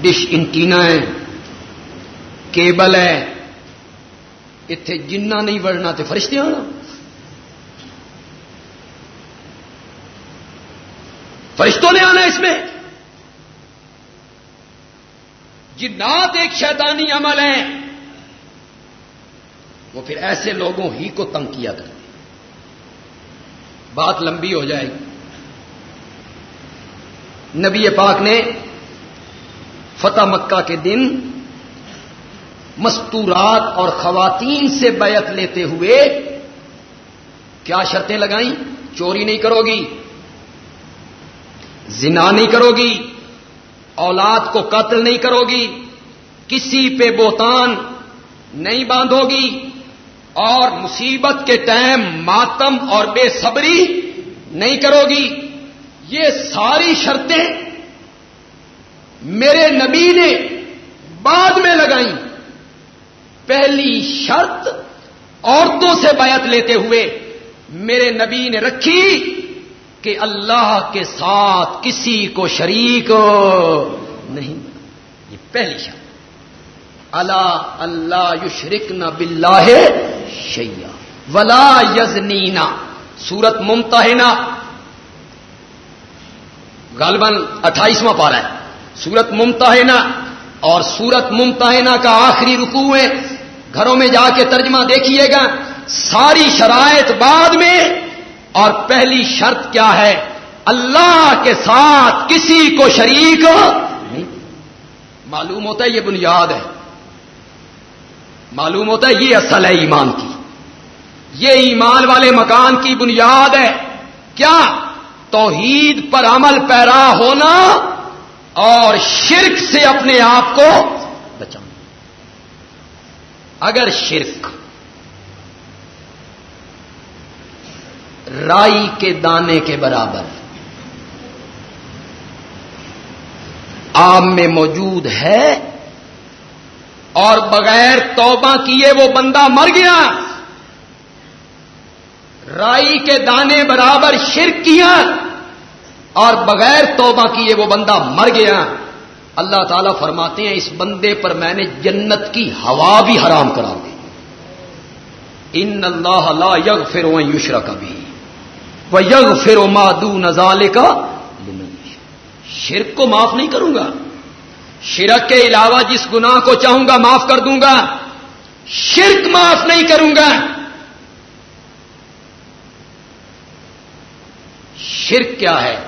ڈش انٹینا ہے کیبل ہے اتنے جنہ نہیں بڑھنا تو فرشتے آنا۔ فرشتوں نے آنا اس میں۔ جنات ایک شیطانی عمل ہے۔ وہ پھر ایسے لوگوں ہی کو تنگ کیا کرتے بات لمبی ہو جائے گی۔ نبی پاک نے فتح مکہ کے دن مستورات اور خواتین سے بیعت لیتے ہوئے کیا شرطیں لگائیں؟ چوری نہیں کرو گی۔ زنا نہیں کرو گی۔ اولاد کو قتل نہیں کرو گی کسی پہ بوتان نہیں باندھو گی اور مصیبت کے ٹائم ماتم اور بے صبری نہیں کرو گی یہ ساری شرطیں میرے نبی نے بعد میں لگائیں۔ پہلی شرط عورتوں سے بیعت لیتے ہوئے میرے نبی نے رکھی۔ کہ اللہ کے ساتھ کسی کو شریک نہیں۔ یہ پہلی شرط۔ اللہ اللہ یشرک نہ بلاہ شیا ولا یزنینا۔ سورت ممتحنا غالباً اٹھائیسواں پارا ہے۔ سورت ممتحنا اور سورت ممتحنا کا آخری رکوع ہے۔ گھروں میں جا کے ترجمہ دیکھیے گا۔ ساری شرائط بعد میں اور پہلی شرط کیا ہے؟ اللہ کے ساتھ کسی کو شریک نہیں۔ معلوم ہوتا ہے یہ بنیاد ہے۔ معلوم ہوتا ہے یہ اصل ہے ایمان کی۔ یہ ایمان والے مکان کی بنیاد ہے۔ کیا؟ توحید پر عمل پیرا ہونا اور شرک سے اپنے آپ کو بچانا۔ اگر شرک رائی کے دانے کے برابر۔ آپ میں موجود ہے اور بغیر توبہ کیے وہ بندہ مر گیا۔ رائی کے دانے برابر شرک کیا اور بغیر توبہ کیے وہ بندہ مر گیا۔ اللہ تعالیٰ فرماتے ہیں، اس بندے پر میں نے جنت کی ہوا بھی حرام کرا دی۔ ان اللہ لا یگ پھر یشرا کا بھی وہ یگ پھر مادو نزالے کا شرک کو معاف نہیں کروں گا۔ شرک کے علاوہ جس گناہ کو چاہوں گا معاف کر دوں گا۔ شرک معاف نہیں کروں گا۔ شرک کیا ہے؟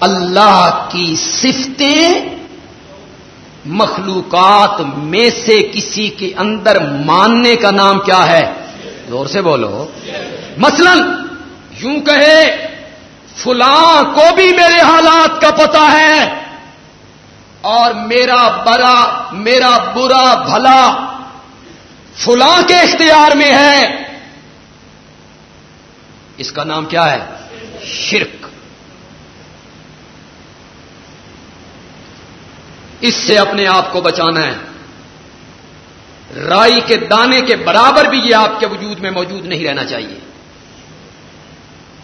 اللہ کی صفتیں مخلوقات میں سے کسی کے اندر ماننے کا نام کیا ہے؟ زور سے بولو۔ مثلا یوں کہے، فلاں کو بھی میرے حالات کا پتا ہے، اور میرا برا میرا برا بھلا فلاں کے اختیار میں ہے۔ اس کا نام کیا ہے؟ شرک۔ اس سے اپنے آپ کو بچانا ہے۔ رائی کے دانے کے برابر بھی یہ آپ کے وجود میں موجود نہیں رہنا چاہیے۔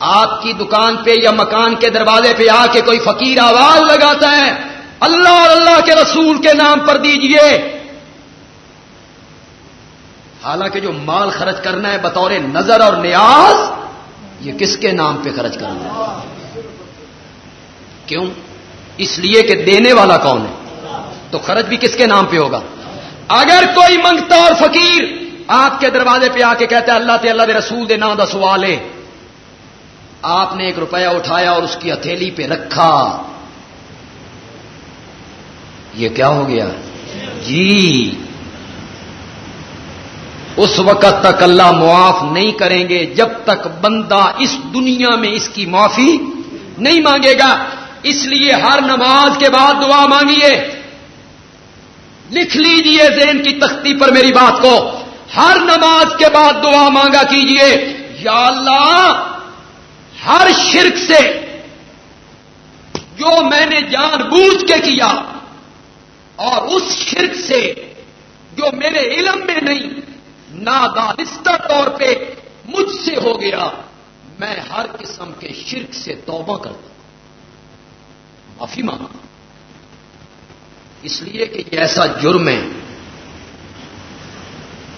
آپ کی دکان پہ یا مکان کے دروازے پہ آ کے کوئی فقیر آواز لگاتا ہے، اللہ اور اللہ کے رسول کے نام پر دیجیے۔ حالانکہ جو مال خرچ کرنا ہے بطور نظر اور نیاز، یہ کس کے نام پہ خرچ کرنا ہے؟ کیوں؟ اس لیے کہ دینے والا کون ہے؟ تو خرچ بھی کس کے نام پہ ہوگا؟ اگر کوئی منگتا اور فقیر آپ کے دروازے پہ آ کے کہتا ہے، اللہ تے اللہ دے رسول دے نام دا سوال ہے۔ آپ نے ایک روپیہ اٹھایا اور اس کی ہتھیلی پہ رکھا۔ یہ کیا ہو گیا؟ جی۔ اس وقت تک اللہ معاف نہیں کریں گے جب تک بندہ اس دنیا میں اس کی معافی نہیں مانگے گا۔ اس لیے ہر نماز کے بعد دعا مانگیے۔ لکھ لیجیے زین کی تختی پر میری بات کو۔ ہر نماز کے بعد دعا مانگا کیجیے۔ یا اللہ، ہر شرک سے جو میں نے جان بوجھ کے کیا، اور اس شرک سے جو میرے علم میں نہیں، نادانستہ طور پہ مجھ سے ہو گیا، میں ہر قسم کے شرک سے توبہ کرتا ہوں۔ معافی مانگا اس لیے کہ یہ ایسا جرم ہے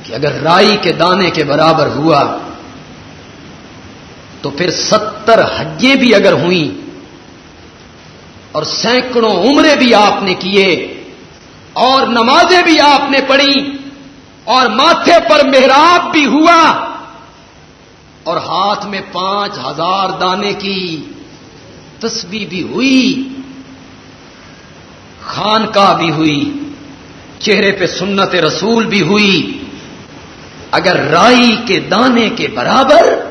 کہ اگر رائی کے دانے کے برابر ہوا تو پھر ستر حجیں بھی اگر ہوئیں اور سینکڑوں عمرے بھی آپ نے کیے اور نمازیں بھی آپ نے پڑھی اور ماتھے پر محراب بھی ہوا اور ہاتھ میں پانچ ہزار دانے کی تصویر بھی ہوئی خان کا بھی ہوئی، چہرے پہ سنت رسول بھی ہوئی۔ اگر رائی کے دانے کے برابر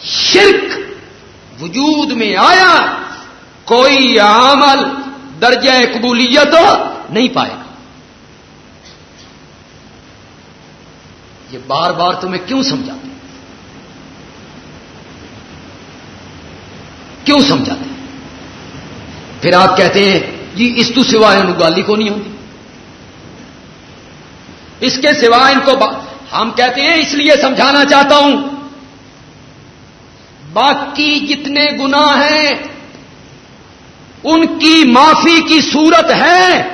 شرک وجود میں آیا، کوئی عمل درجہ قبولیت نہیں پائے گا۔ یہ بار بار تمہیں کیوں سمجھاتے کیوں سمجھاتے پھر آپ کہتے ہیں جی اس تو سوائے ان گالی کو نہیں ہوتی؟ اس کے سوائے ان کو ہم کہتے ہیں، اس لیے سمجھانا چاہتا ہوں۔ باقی جتنے گنا ہیں، ان کی معافی کی صورت ہے۔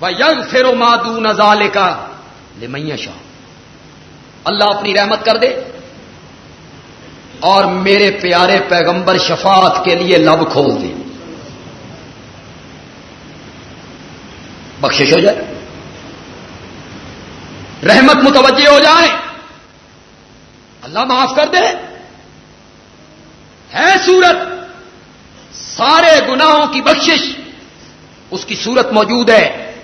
وہ یگ فیرو مادو نزالے کا لمیا شاہ اللہ اپنی رحمت کر دے۔ اور میرے پیارے پیغمبر شفاعت کے لیے لب کھول دے۔ بخشش ہو جائے۔ رحمت متوجہ ہو جائے۔ اللہ معاف کر دے۔ ہے صورت۔ سارے گناہوں کی بخشش اس کی صورت موجود ہے۔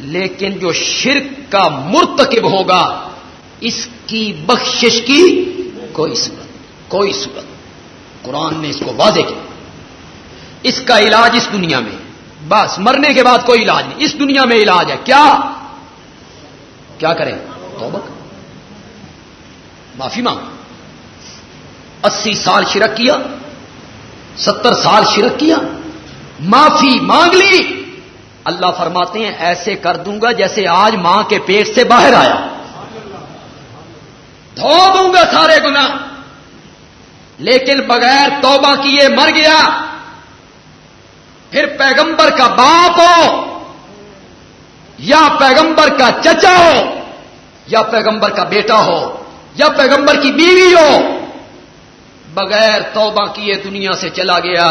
لیکن جو شرک کا مرتکب ہوگا، اس کی بخشش کی کوئی صورت کوئی صورت۔ قرآن نے اس کو واضح کیا۔ اس کا علاج اس دنیا میں۔ بس، مرنے کے بعد کوئی علاج نہیں۔ اس دنیا میں علاج ہے۔ کیا؟ کیا کریں؟ توبہ معافی مانگ۔ اسی سال شرک کیا، ستر سال شرک کیا، معافی مانگ لی۔ اللہ فرماتے ہیں، ایسے کر دوں گا جیسے آج ماں کے پیٹ سے باہر آیا۔ دھو دوں گا سارے گنا لیکن بغیر توبہ کیے مر گیا۔ پھر پیغمبر کا باپ ہو، یا پیغمبر کا چچا ہو، یا پیغمبر کا بیٹا ہو، یا پیغمبر کی بیوی ہو، بغیر توبہ کیے دنیا سے چلا گیا،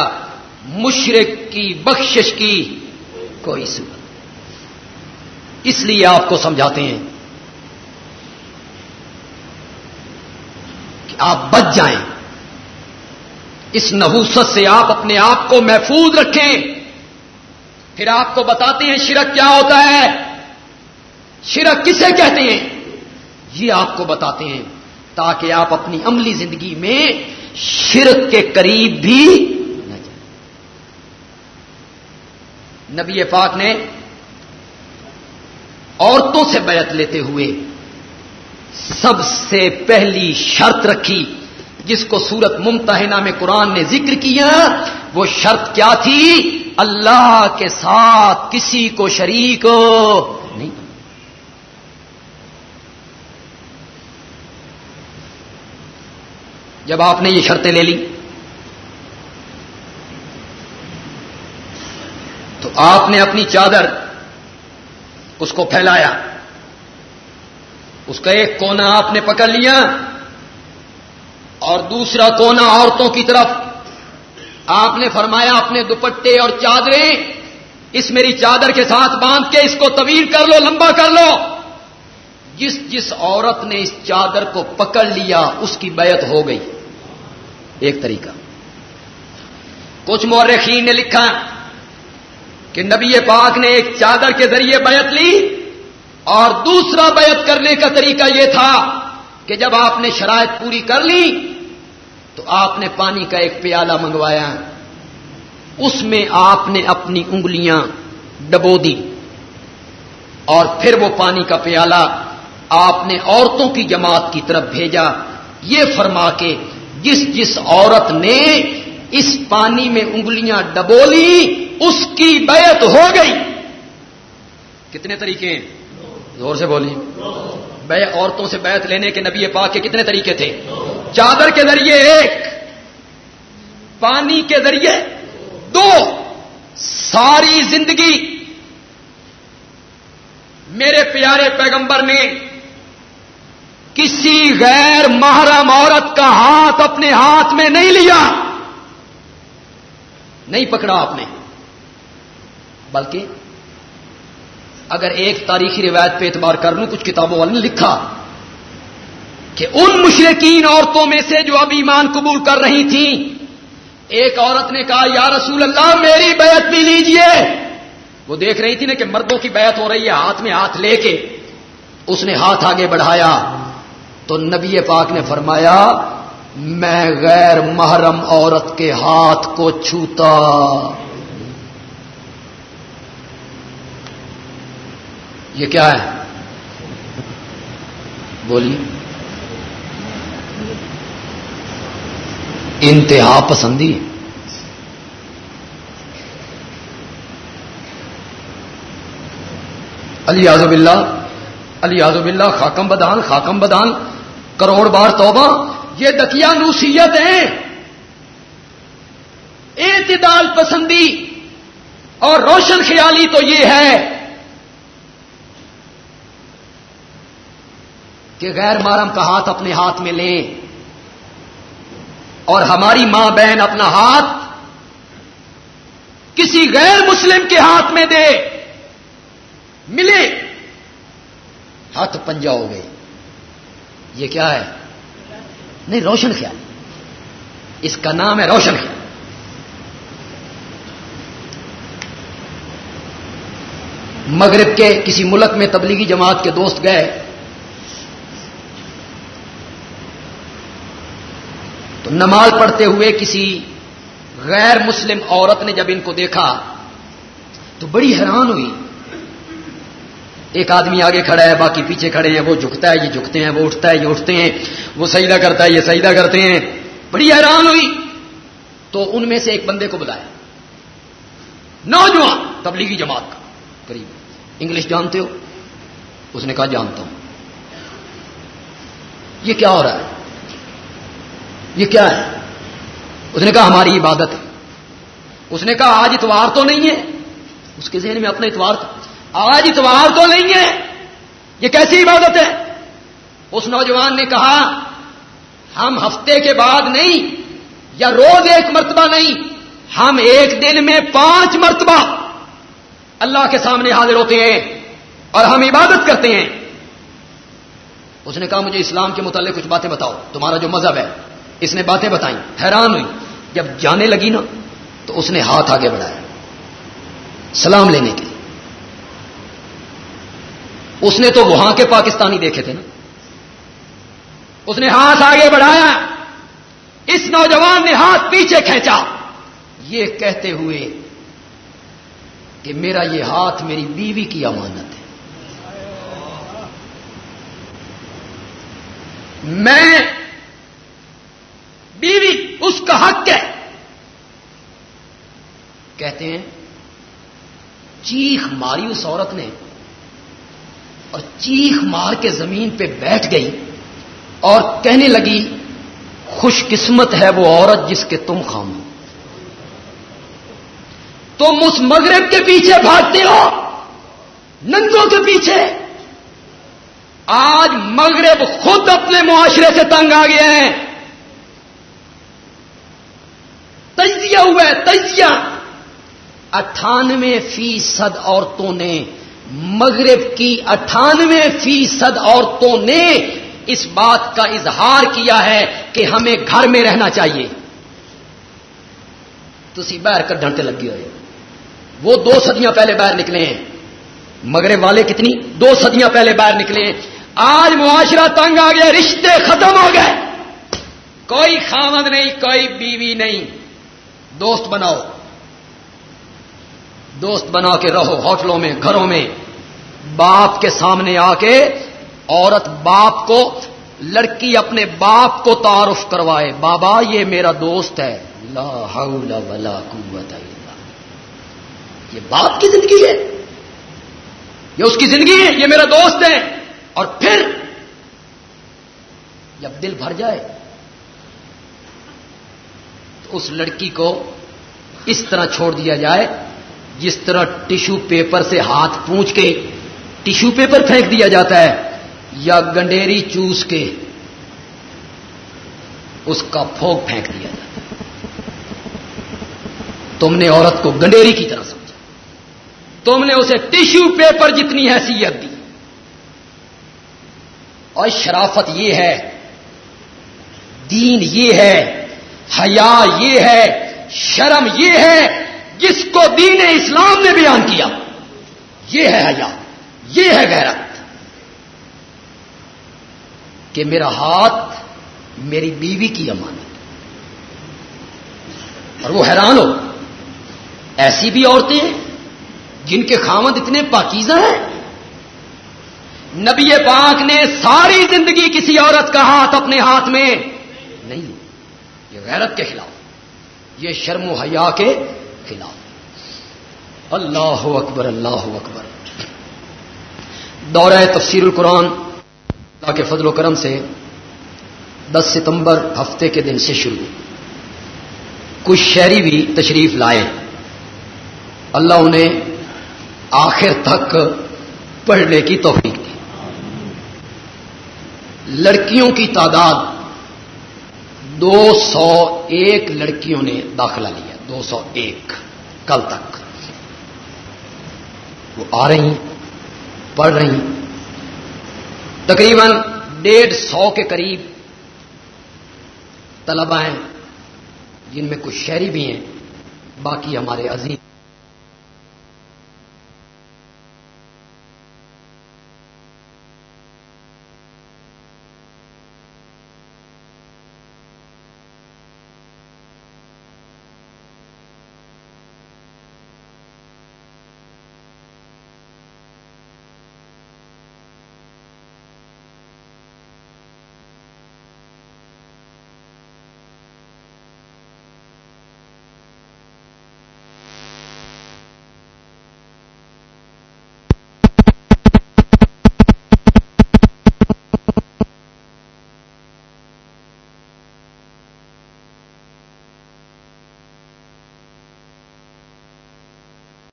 مشرق کی، بخشش کی کوئی صورت اس لیے آپ کو سمجھاتے ہیں کہ آپ بچ جائیں۔ اس نحوست سے آپ اپنے آپ کو محفوظ رکھیں۔ پھر آپ کو بتاتے ہیں شرک کیا ہوتا ہے۔ شرک کسے کہتے ہیں؟ یہ آپ کو بتاتے ہیں تاکہ آپ اپنی عملی زندگی میں شرک کے قریب بھی نہ جائیں۔ نبی پاک نے عورتوں سے بیعت لیتے ہوئے سب سے پہلی شرط رکھی۔ جس کو سورت ممتحنہ میں قرآن نے ذکر کیا، وہ شرط کیا تھی؟ اللہ کے ساتھ کسی کو شریک نہیں۔ جب آپ نے یہ شرطیں لے لی تو آپ نے اپنی چادر اس کو پھیلایا۔ اس کا ایک کونا آپ نے پکڑ لیا۔ اور دوسرا کونا عورتوں کی طرف۔ آپ نے فرمایا اپنے دوپٹے اور چادریں، اس میری چادر کے ساتھ باندھ کے اس کو طویل کر لو، لمبا کر لو۔ جس جس عورت نے اس چادر کو پکڑ لیا، اس کی بیعت ہو گئی۔ ایک طریقہ۔ کچھ مورخین نے لکھا کہ نبی پاک نے ایک چادر کے ذریعے بیعت لی اور دوسرا بیعت کرنے کا طریقہ یہ تھا کہ جب آپ نے شرائط پوری کر لی تو آپ نے پانی کا ایک پیالہ منگوایا۔ اس میں آپ نے اپنی انگلیاں ڈبو دی اور پھر وہ پانی کا پیالہ آپ نے عورتوں کی جماعت کی طرف بھیجا۔ یہ فرما کے جس جس عورت نے اس پانی میں انگلیاں ڈبولی اس کی بیعت ہو گئی۔ کتنے طریقے ہیں؟ زور سے بولی بے عورتوں سے بیعت لینے کے نبی پاک کے کتنے طریقے تھے؟ چادر کے ذریعے ایک، پانی کے ذریعے دو، ساری زندگی میرے پیارے پیغمبر نے کسی غیر محرم عورت کا ہاتھ اپنے ہاتھ میں نہیں لیا۔ نہیں پکڑا آپ نے، بلکہ اگر ایک تاریخی روایت پہ اعتبار کر لوں، کچھ کتابوں والے نے لکھا کہ ان مشرقین عورتوں میں سے جو اب ایمان قبول کر رہی تھیں، ایک عورت نے کہا، یا رسول اللہ، میری بیعت بھی لیجیے. وہ دیکھ رہی تھی نا کہ مردوں کی بیعت ہو رہی ہے، ہاتھ میں ہاتھ لے کے اس نے ہاتھ آگے بڑھایا۔ تو نبی پاک نے فرمایا، میں غیر محرم عورت کے ہاتھ کو چھوتا یہ کیا ہے؟ بولیے۔ انتہا پسندی۔ علی آزب اللہ علی آزب اللہ خاکم بدان خاکم بدان کروڑ بار توبہ۔ یہ دکیا نوسیت ہیں۔ اعتدال پسندی اور روشن خیالی تو یہ ہے۔ کہ غیر مارم کا ہاتھ اپنے ہاتھ میں لیں اور ہماری ماں بہن اپنا ہاتھ کسی غیر مسلم کے ہاتھ میں دے، ملے، ہاتھ پنجا ہو گئے۔ یہ کیا ہے؟ نہیں، روشن خیال اس کا نام ہے روشن خیال مغرب کے کسی ملک میں تبلیغی جماعت کے دوست گئے۔ نماز پڑھتے ہوئے کسی غیر مسلم عورت نے جب ان کو دیکھا تو بڑی حیران ہوئی۔ ایک آدمی آگے کھڑا ہے، باقی پیچھے کھڑے ہیں، وہ جھکتا ہے، یہ جھکتے ہیں، وہ اٹھتا ہے، یہ اٹھتے ہیں، وہ سجدہ کرتا ہے، یہ سجدہ کرتے ہیں۔ بڑی حیران ہوئی۔ تو ان میں سے ایک بندے کو بلایا۔ نوجوان، تبلیغی جماعت کا، قریب۔ انگلش جانتے ہو؟ اس نے کہا، جانتا ہوں۔ یہ کیا ہو رہا ہے؟ یہ کیا ہے؟ اس نے کہا ہماری عبادت ہے۔ اس نے کہا آج اتوار تو نہیں ہے۔ اس کے ذہن میں اپنا اتوار تو آج اتوار تو نہیں ہے۔ یہ کیسی عبادت ہے؟ اس نوجوان نے کہا، ہم ہفتے کے بعد نہیں یا روز ایک مرتبہ نہیں، ہم ایک دن میں پانچ مرتبہ اللہ کے سامنے حاضر ہوتے ہیں اور ہم عبادت کرتے ہیں۔ اس نے کہا، مجھے اسلام کے متعلق کچھ باتیں بتاؤ۔ تمہارا جو مذہب ہے اس نے باتیں بتائیں، حیران ہوئی۔ جب جانے لگی نا، تو اس نے ہاتھ آگے بڑھایا۔ سلام لینے کے اس نے تو وہاں کے پاکستانی دیکھے تھے نا۔ اس نے ہاتھ آگے بڑھایا۔ اس نوجوان نے ہاتھ پیچھے کھینچا۔ یہ کہتے ہوئے کہ میرا یہ ہاتھ میری بیوی کی امانت ہے۔ میں بیوی اس کا حق ہے۔ کہتے ہیں، چیخ ماری اس عورت نے اور چیخ مار کے زمین پہ بیٹھ گئی اور کہنے لگی، خوش قسمت ہے وہ عورت جس کے تم خام تم اس مغرب کے پیچھے بھاگتے ہو، ننگوں کے پیچھے۔ آج مغرب خود اپنے معاشرے سے تنگ آ گیا ہے۔ ہے اٹھانوے فیصد عورتوں نے مغرب کی اٹھانوے فیصد عورتوں نے اس بات کا اظہار کیا ہے کہ ہمیں گھر میں رہنا چاہیے۔ تھی باہر کر ڈنٹے لگے ہوئے۔ وہ دو صدیاں پہلے باہر نکلے ہیں۔ مغرب والے کتنی؟ دو صدیاں پہلے باہر نکلے ہیں۔ آج معاشرہ تنگ آ گیا، رشتے ختم ہو گئے۔ کوئی خامد نہیں، کوئی بیوی نہیں۔ دوست بناؤ۔ دوست بنا کے رہو ہوٹلوں میں، گھروں میں۔ باپ کے سامنے آ کے عورت باپ کو، لڑکی اپنے باپ کو تعارف کروائے۔ بابا، یہ میرا دوست ہے۔ لا حول ولا قوت الا یہ باپ کی زندگی ہے۔ یہ اس کی زندگی ہے۔ یہ میرا دوست ہے۔ اور پھر جب دل بھر جائے اس لڑکی کو اس طرح چھوڑ دیا جائے جس طرح ٹشو پیپر سے ہاتھ پونچھ کے ٹشو پیپر پھینک دیا جاتا ہے یا گنڈیری چوس کے اس کا پھوک پھینک دیا جاتا ہے۔ تم نے عورت کو گنڈیری کی طرح سمجھا۔ تم نے اسے ٹشو پیپر جتنی حیثیت دی۔ اور شرافت یہ ہے، دین یہ ہے حیا یہ ہے، شرم یہ ہے، جس کو دین اسلام نے بیان کیا۔ یہ ہے حیا، یہ ہے غیرت۔ کہ میرا ہاتھ میری بیوی کی امانت۔ اور وہ حیران ہو، ایسی بھی عورتیں ہیں جن کے خامد اتنے پاکیزہ ہیں۔ نبی پاک نے ساری زندگی کسی عورت کا ہاتھ اپنے ہاتھ میں نہیں یہ غیرت کے خلاف، یہ شرم و حیا کے خلاف۔ اللہ اکبر اللہ اکبر۔ دورہ تفسیر القرآن، اللہ کے فضل و کرم سے دس ستمبر ہفتے کے دن سے شروع۔ کچھ شہری بھی تشریف لائے۔ اللہ انہیں آخر تک پڑھنے کی توفیق دی۔ لڑکیوں کی تعداد دو سو ایک لڑکیوں نے داخلہ لیا، دو سو ایک، کل تک۔ وہ آ رہی، پڑھ رہی۔ تقریباً ڈیڑھ سو کے قریب طلبا ہیں، جن میں کچھ شہری بھی ہیں، باقی ہمارے عزیز